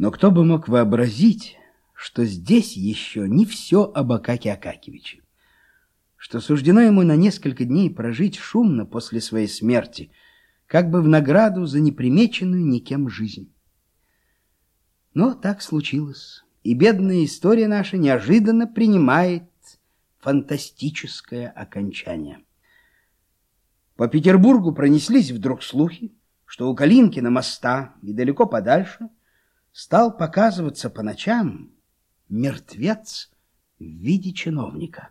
Но кто бы мог вообразить, что здесь еще не все об Акаке Акакевиче, что суждено ему на несколько дней прожить шумно после своей смерти, как бы в награду за непримеченную никем жизнь. Но так случилось, и бедная история наша неожиданно принимает фантастическое окончание. По Петербургу пронеслись вдруг слухи, что у Калинкина моста и далеко подальше стал показываться по ночам мертвец в виде чиновника,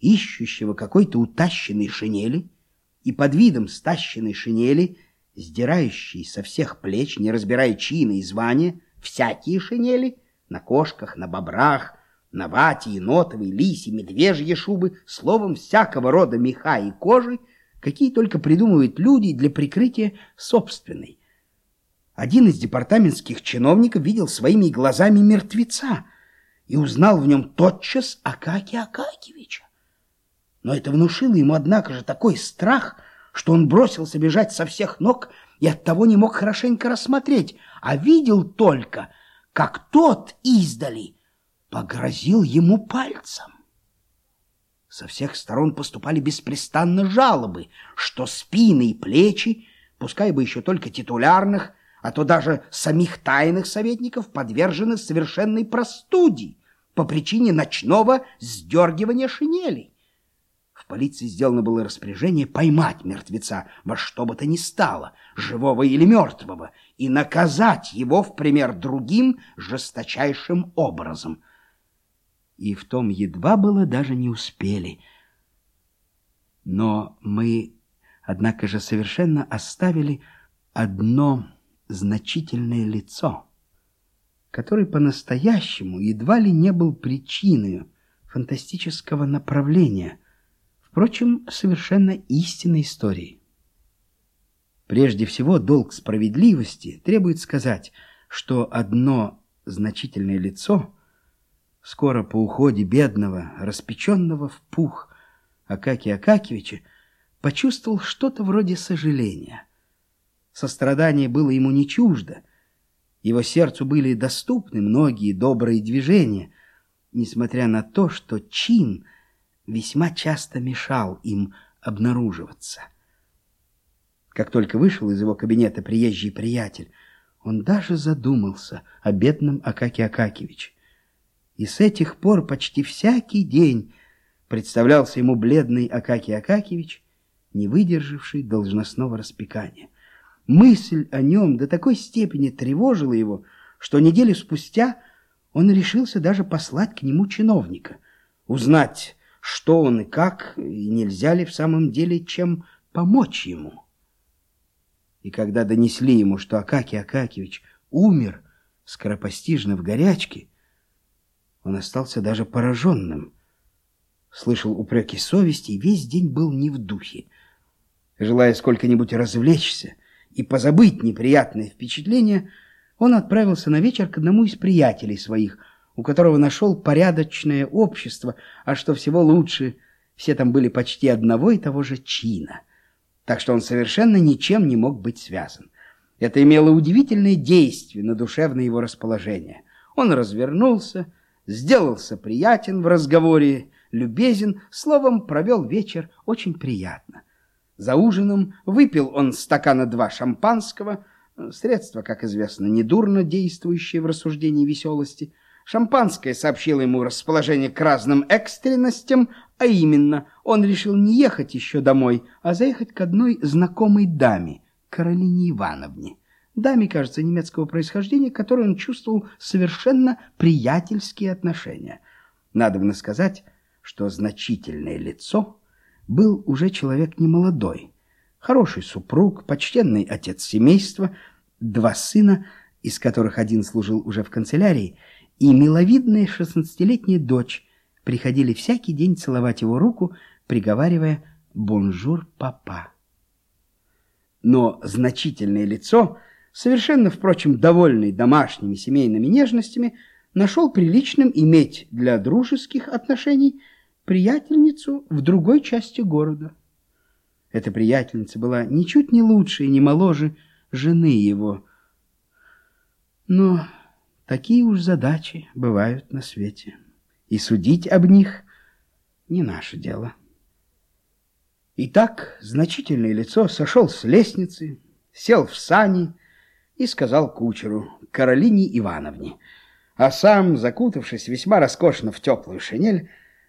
ищущего какой-то утащенной шинели и под видом стащенной шинели, сдирающей со всех плеч, не разбирая чина и звания, всякие шинели на кошках, на бобрах, на вате, енотовой, лисе, медвежьи шубы, словом, всякого рода меха и кожи, какие только придумывают люди для прикрытия собственной. Один из департаментских чиновников видел своими глазами мертвеца и узнал в нем тотчас Акакия Акакевича. Но это внушило ему, однако же, такой страх, что он бросился бежать со всех ног и оттого не мог хорошенько рассмотреть, а видел только, как тот издали погрозил ему пальцем. Со всех сторон поступали беспрестанно жалобы, что спины и плечи, пускай бы еще только титулярных, а то даже самих тайных советников подвержены совершенной простуде по причине ночного сдергивания шинелей. В полиции сделано было распоряжение поймать мертвеца во что бы то ни стало, живого или мертвого, и наказать его в пример другим жесточайшим образом — и в том едва было даже не успели. Но мы, однако же, совершенно оставили одно значительное лицо, которое по-настоящему едва ли не был причиной фантастического направления, впрочем, совершенно истинной истории. Прежде всего, долг справедливости требует сказать, что одно значительное лицо — Скоро по уходе бедного, распеченного в пух Акакия Акакевича, почувствовал что-то вроде сожаления. Сострадание было ему не чуждо. Его сердцу были доступны многие добрые движения, несмотря на то, что чин весьма часто мешал им обнаруживаться. Как только вышел из его кабинета приезжий приятель, он даже задумался о бедном Акаке Акакевиче. И с этих пор почти всякий день представлялся ему бледный Акакий Акакевич, не выдержавший должностного распекания. Мысль о нем до такой степени тревожила его, что неделю спустя он решился даже послать к нему чиновника, узнать, что он и как, и нельзя ли в самом деле чем помочь ему. И когда донесли ему, что Акакий Акакевич умер скоропостижно в горячке, он остался даже пораженным. Слышал упреки совести и весь день был не в духе. Желая сколько-нибудь развлечься и позабыть неприятные впечатления, он отправился на вечер к одному из приятелей своих, у которого нашел порядочное общество, а что всего лучше, все там были почти одного и того же чина. Так что он совершенно ничем не мог быть связан. Это имело удивительное действие на душевное его расположение. Он развернулся, сделался приятен в разговоре, любезен, словом, провел вечер очень приятно. За ужином выпил он стакана два шампанского, средство, как известно, недурно действующее в рассуждении веселости. Шампанское сообщило ему расположение к разным экстренностям, а именно, он решил не ехать еще домой, а заехать к одной знакомой даме, Каролине Ивановне даме, кажется, немецкого происхождения, которой он чувствовал совершенно приятельские отношения. Надо сказать, что значительное лицо был уже человек немолодой, хороший супруг, почтенный отец семейства, два сына, из которых один служил уже в канцелярии, и миловидная шестнадцатилетняя дочь приходили всякий день целовать его руку, приговаривая «bonjour, papa». Но значительное лицо – совершенно, впрочем, довольный домашними семейными нежностями, нашел приличным иметь для дружеских отношений приятельницу в другой части города. Эта приятельница была ничуть не лучше и не моложе жены его. Но Такие уж задачи бывают на свете. И судить об них не наше дело. Итак, значительное лицо сошел с лестницы, сел в сани и сказал кучеру, Каролине Ивановне, а сам, закутавшись весьма роскошно в теплую шинель,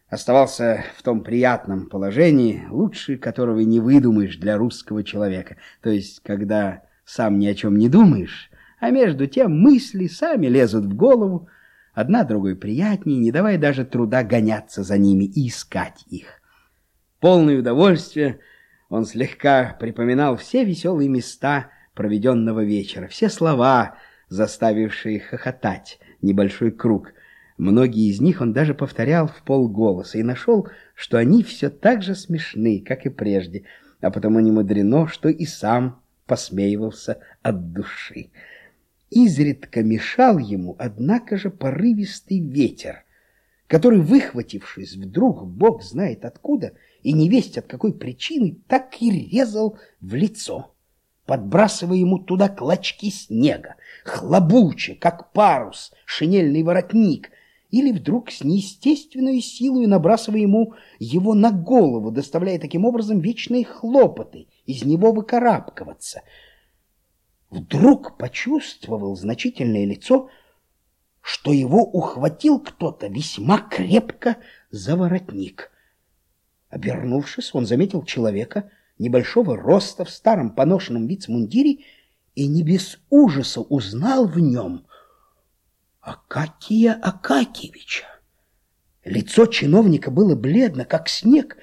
оставался в том приятном положении, лучше которого не выдумаешь для русского человека, то есть когда сам ни о чем не думаешь, а между тем мысли сами лезут в голову, одна другой приятнее, не давая даже труда гоняться за ними и искать их. Полное удовольствие он слегка припоминал все веселые места проведенного вечера, все слова, заставившие хохотать небольшой круг. Многие из них он даже повторял в полголоса и нашел, что они все так же смешны, как и прежде, а потому не мудрено, что и сам посмеивался от души. Изредка мешал ему, однако же, порывистый ветер, который, выхватившись вдруг, бог знает откуда, и не весть от какой причины, так и резал в лицо, подбрасывая ему туда клочки снега, хлобуче, как парус, шинельный воротник, или вдруг с неестественной силой набрасывая ему его на голову, доставляя таким образом вечные хлопоты, из него выкарабкиваться — вдруг почувствовал значительное лицо, что его ухватил кто-то весьма крепко за воротник. Обернувшись, он заметил человека небольшого роста в старом поношенном вицмундире и не без ужаса узнал в нем Акакия Акакевича. Лицо чиновника было бледно, как снег,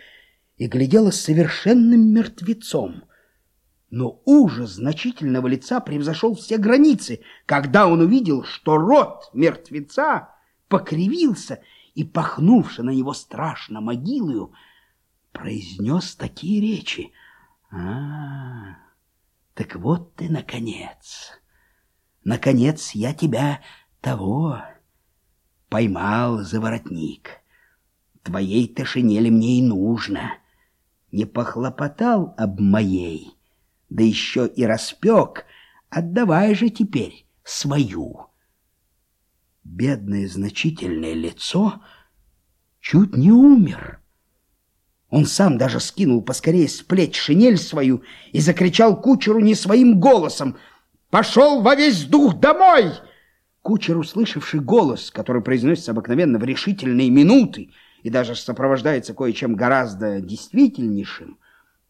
и глядело совершенным мертвецом — но ужас значительного лица превзошел все границы, когда он увидел, что рот мертвеца покривился и, пахнувши на него страшно могилою, произнес такие речи. «А, так вот ты, наконец! Наконец я тебя того поймал за воротник. Твоей-то шинели мне и нужно. Не похлопотал об моей» да еще и распек, отдавай же теперь свою. Бедное значительное лицо чуть не умер. Он сам даже скинул поскорее с плеч шинель свою и закричал кучеру не своим голосом «Пошел во весь дух домой!» Кучер, услышавший голос, который произносится обыкновенно в решительные минуты и даже сопровождается кое-чем гораздо действительнейшим,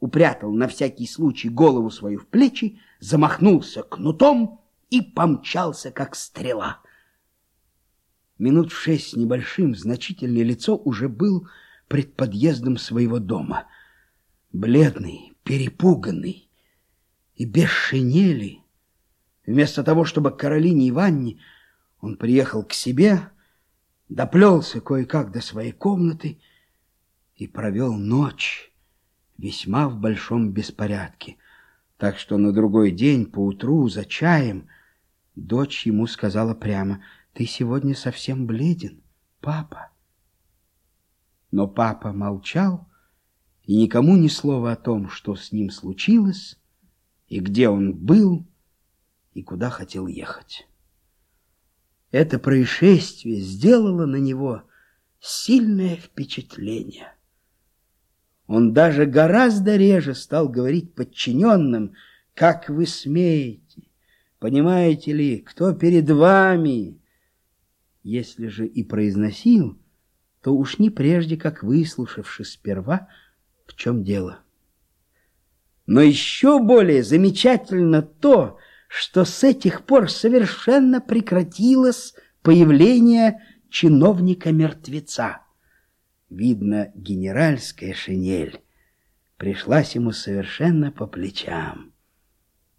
упрятал на всякий случай голову свою в плечи, замахнулся кнутом и помчался, как стрела. Минут в шесть с небольшим значительное лицо уже был пред подъездом своего дома. Бледный, перепуганный и без шинели. Вместо того, чтобы Каролине Иванне, он приехал к себе, доплелся кое-как до своей комнаты и провел ночь весьма в большом беспорядке. Так что на другой день, поутру, за чаем, дочь ему сказала прямо, «Ты сегодня совсем бледен, папа». Но папа молчал и никому ни слова о том, что с ним случилось, и где он был, и куда хотел ехать. Это происшествие сделало на него сильное впечатление. Он даже гораздо реже стал говорить подчиненным, «Как вы смеете? Понимаете ли, кто перед вами?» Если же и произносил, то уж не прежде, как выслушавши сперва, в чем дело. Но еще более замечательно то, что с этих пор совершенно прекратилось появление чиновника-мертвеца. Видно, генеральская шинель пришлась ему совершенно по плечам.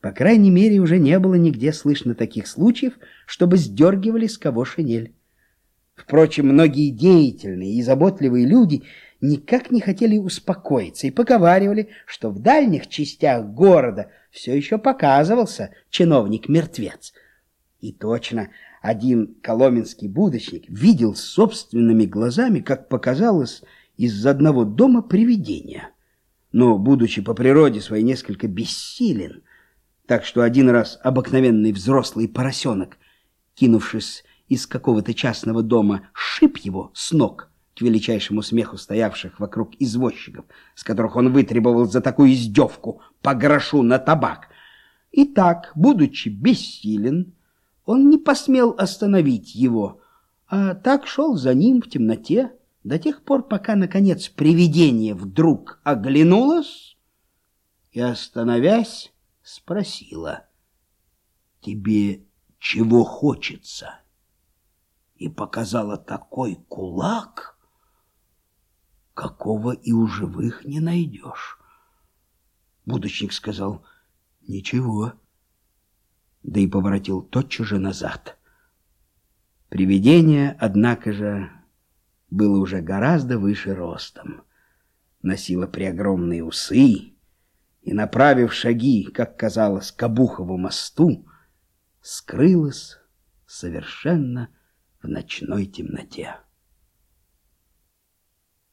По крайней мере, уже не было нигде слышно таких случаев, чтобы сдергивали с кого шинель. Впрочем, многие деятельные и заботливые люди никак не хотели успокоиться и поговаривали, что в дальних частях города все еще показывался чиновник-мертвец. И точно, один коломенский будочник видел собственными глазами, как показалось, из одного дома привидение. Но, будучи по природе своей несколько бессилен, так что один раз обыкновенный взрослый поросенок, кинувшись из какого-то частного дома шип его с ног к величайшему смеху стоявших вокруг извозчиков, с которых он вытребовал за такую издевку по грошу на табак. И так, будучи бессилен, он не посмел остановить его, а так шел за ним в темноте до тех пор, пока, наконец, привидение вдруг оглянулось и, остановясь, спросила, «Тебе чего хочется?» И показала такой кулак, какого и у живых не найдешь. Будущник сказал, «Ничего», да и поворотил тотчас же назад. Привидение, однако же, было уже гораздо выше ростом, носило преогромные усы и, направив шаги, как казалось, к Обухову мосту, скрылось совершенно в ночной темноте.